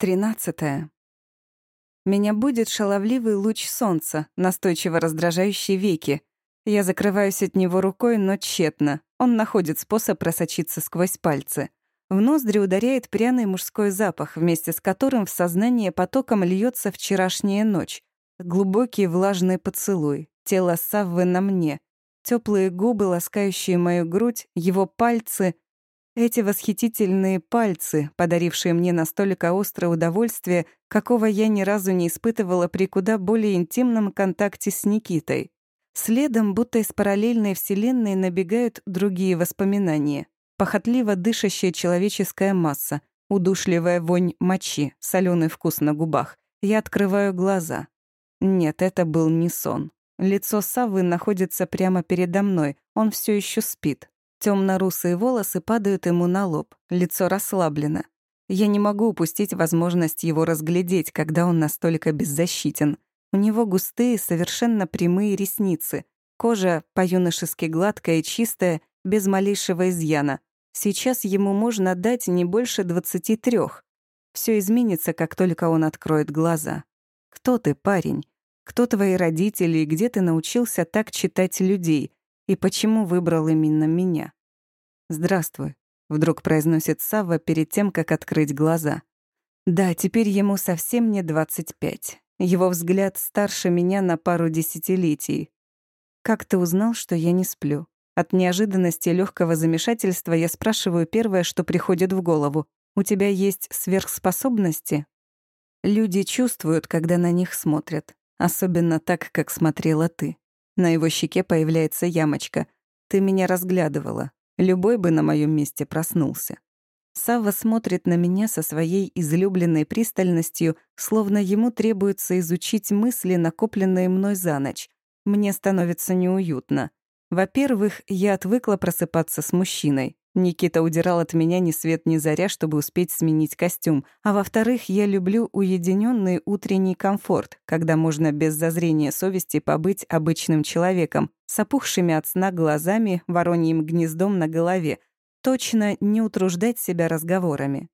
Тринадцатое. Меня будет шаловливый луч солнца, настойчиво раздражающий веки. Я закрываюсь от него рукой, но тщетно. Он находит способ просочиться сквозь пальцы. В ноздри ударяет пряный мужской запах, вместе с которым в сознание потоком льется вчерашняя ночь. Глубокий влажный поцелуй, тело Саввы на мне, теплые губы, ласкающие мою грудь, его пальцы — эти восхитительные пальцы, подарившие мне настолько острое удовольствие, какого я ни разу не испытывала при куда более интимном контакте с Никитой. Следом, будто из параллельной вселенной, набегают другие воспоминания. Похотливо дышащая человеческая масса, удушливая вонь мочи, соленый вкус на губах. Я открываю глаза. Нет, это был не сон. Лицо Савы находится прямо передо мной, он все еще спит. Темно-русые волосы падают ему на лоб, лицо расслаблено. Я не могу упустить возможность его разглядеть, когда он настолько беззащитен. У него густые, совершенно прямые ресницы, кожа по-юношески гладкая и чистая, без малейшего изъяна. Сейчас ему можно дать не больше двадцати трех. Все изменится, как только он откроет глаза. Кто ты, парень? Кто твои родители и где ты научился так читать людей? И почему выбрал именно меня? «Здравствуй», — вдруг произносит Савва перед тем, как открыть глаза. Да, теперь ему совсем не 25. Его взгляд старше меня на пару десятилетий. «Как ты узнал, что я не сплю?» От неожиданности и легкого замешательства я спрашиваю первое, что приходит в голову. «У тебя есть сверхспособности?» Люди чувствуют, когда на них смотрят. Особенно так, как смотрела ты. На его щеке появляется ямочка. Ты меня разглядывала. Любой бы на моем месте проснулся. Сава смотрит на меня со своей излюбленной пристальностью, словно ему требуется изучить мысли, накопленные мной за ночь. Мне становится неуютно. Во-первых, я отвыкла просыпаться с мужчиной. Никита удирал от меня ни свет ни заря, чтобы успеть сменить костюм. А во-вторых, я люблю уединенный утренний комфорт, когда можно без зазрения совести побыть обычным человеком, с опухшими от сна глазами, вороньим гнездом на голове, точно не утруждать себя разговорами.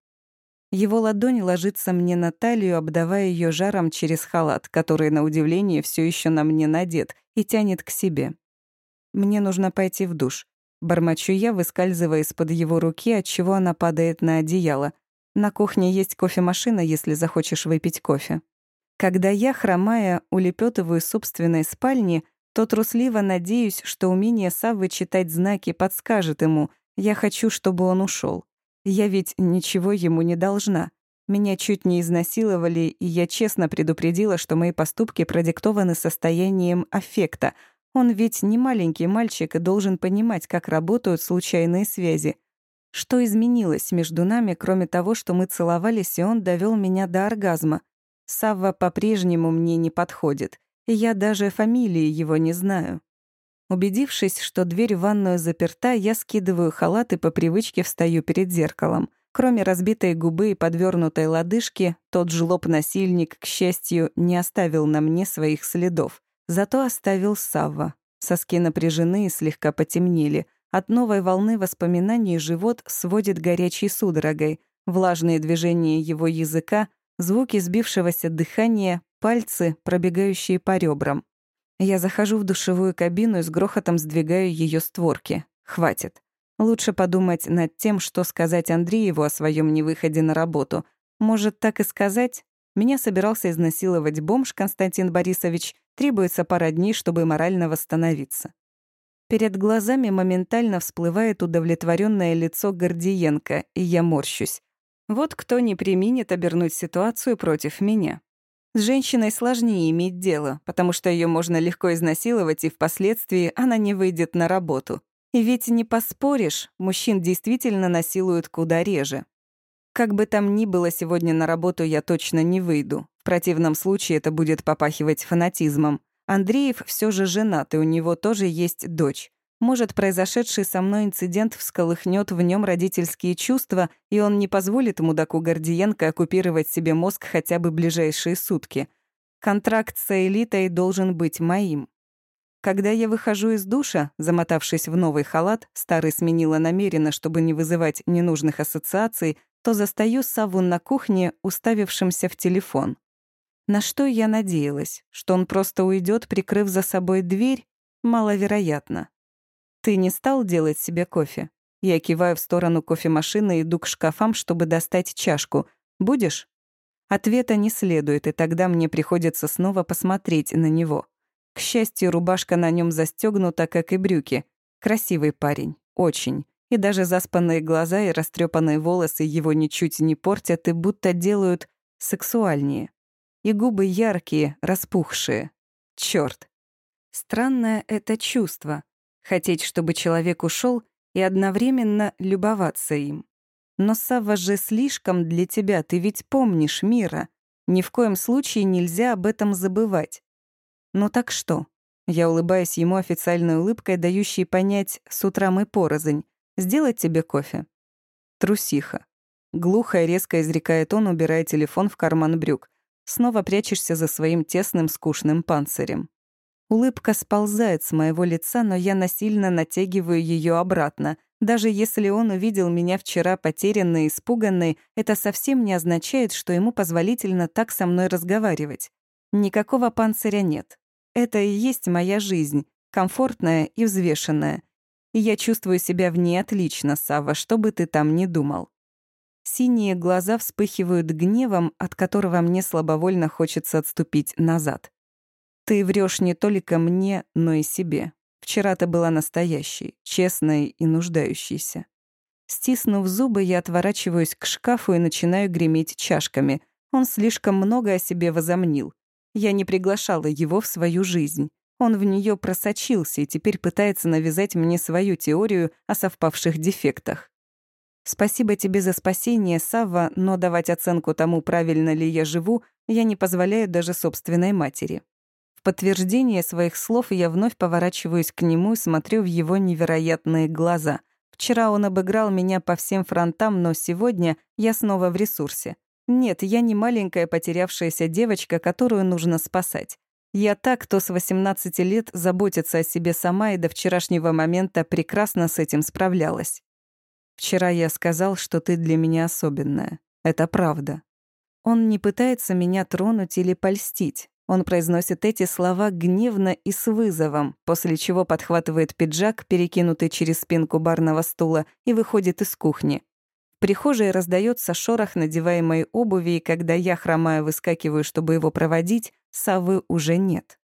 Его ладонь ложится мне на талию, обдавая ее жаром через халат, который, на удивление, все еще на мне надет, и тянет к себе. Мне нужно пойти в душ. Бормочу я, выскальзывая из-под его руки, отчего она падает на одеяло. На кухне есть кофемашина, если захочешь выпить кофе. Когда я, хромая, улепетываю из собственной спальни, то трусливо надеюсь, что умение Саввы читать знаки подскажет ему «я хочу, чтобы он ушел. Я ведь ничего ему не должна. Меня чуть не изнасиловали, и я честно предупредила, что мои поступки продиктованы состоянием аффекта — он ведь не маленький мальчик и должен понимать, как работают случайные связи. Что изменилось между нами, кроме того, что мы целовались, и он довел меня до оргазма? Савва по-прежнему мне не подходит, и я даже фамилии его не знаю. Убедившись, что дверь в ванную заперта, я скидываю халат и по привычке встаю перед зеркалом. Кроме разбитой губы и подвернутой лодыжки, тот жлоб-насильник, к счастью, не оставил на мне своих следов. Зато оставил Савва. Соски напряжены и слегка потемнели. От новой волны воспоминаний живот сводит горячей судорогой. Влажные движения его языка, звуки сбившегося дыхания, пальцы, пробегающие по ребрам. Я захожу в душевую кабину и с грохотом сдвигаю ее створки. Хватит. Лучше подумать над тем, что сказать Андрееву о своем невыходе на работу. Может, так и сказать? Меня собирался изнасиловать бомж Константин Борисович, требуется пара дней, чтобы морально восстановиться. Перед глазами моментально всплывает удовлетворенное лицо Гордиенко, и я морщусь. Вот кто не применит обернуть ситуацию против меня. С женщиной сложнее иметь дело, потому что ее можно легко изнасиловать, и впоследствии она не выйдет на работу. И ведь не поспоришь, мужчин действительно насилуют куда реже. Как бы там ни было, сегодня на работу я точно не выйду. Противном случае это будет попахивать фанатизмом. Андреев все же женат, и у него тоже есть дочь. Может, произошедший со мной инцидент всколыхнет в нем родительские чувства, и он не позволит мудаку Гордиенко оккупировать себе мозг хотя бы ближайшие сутки. Контракт с элитой должен быть моим. Когда я выхожу из душа, замотавшись в новый халат, старый сменила намеренно, чтобы не вызывать ненужных ассоциаций, то застаю Саву на кухне, уставившимся в телефон. На что я надеялась? Что он просто уйдет, прикрыв за собой дверь? Маловероятно. «Ты не стал делать себе кофе?» Я киваю в сторону кофемашины и иду к шкафам, чтобы достать чашку. «Будешь?» Ответа не следует, и тогда мне приходится снова посмотреть на него. К счастью, рубашка на нем застегнута, как и брюки. Красивый парень. Очень. И даже заспанные глаза и растрепанные волосы его ничуть не портят и будто делают сексуальнее и губы яркие, распухшие. Чёрт. Странное это чувство — хотеть, чтобы человек ушел и одновременно любоваться им. Но Савва же слишком для тебя, ты ведь помнишь мира. Ни в коем случае нельзя об этом забывать. Ну так что? Я улыбаюсь ему официальной улыбкой, дающей понять, с утра мы порознь. Сделать тебе кофе? Трусиха. Глухо и резко изрекает он, убирая телефон в карман брюк. Снова прячешься за своим тесным скучным панцирем. Улыбка сползает с моего лица, но я насильно натягиваю ее обратно. Даже если он увидел меня вчера потерянной и испуганной, это совсем не означает, что ему позволительно так со мной разговаривать. Никакого панциря нет. Это и есть моя жизнь, комфортная и взвешенная. И я чувствую себя в ней отлично, Сава, что бы ты там ни думал. Синие глаза вспыхивают гневом, от которого мне слабовольно хочется отступить назад. Ты врешь не только мне, но и себе. Вчера ты была настоящей, честной и нуждающейся. Стиснув зубы, я отворачиваюсь к шкафу и начинаю греметь чашками. Он слишком много о себе возомнил. Я не приглашала его в свою жизнь. Он в нее просочился и теперь пытается навязать мне свою теорию о совпавших дефектах. Спасибо тебе за спасение, Савва, но давать оценку тому, правильно ли я живу, я не позволяю даже собственной матери. В подтверждение своих слов я вновь поворачиваюсь к нему и смотрю в его невероятные глаза. Вчера он обыграл меня по всем фронтам, но сегодня я снова в ресурсе. Нет, я не маленькая потерявшаяся девочка, которую нужно спасать. Я та, кто с 18 лет заботится о себе сама и до вчерашнего момента прекрасно с этим справлялась. Вчера я сказал, что ты для меня особенная. Это правда. Он не пытается меня тронуть или польстить. Он произносит эти слова гневно и с вызовом, после чего подхватывает пиджак, перекинутый через спинку барного стула, и выходит из кухни. В прихожей раздается шорох надеваемой обуви, и когда я, хромая, выскакиваю, чтобы его проводить, Савы уже нет.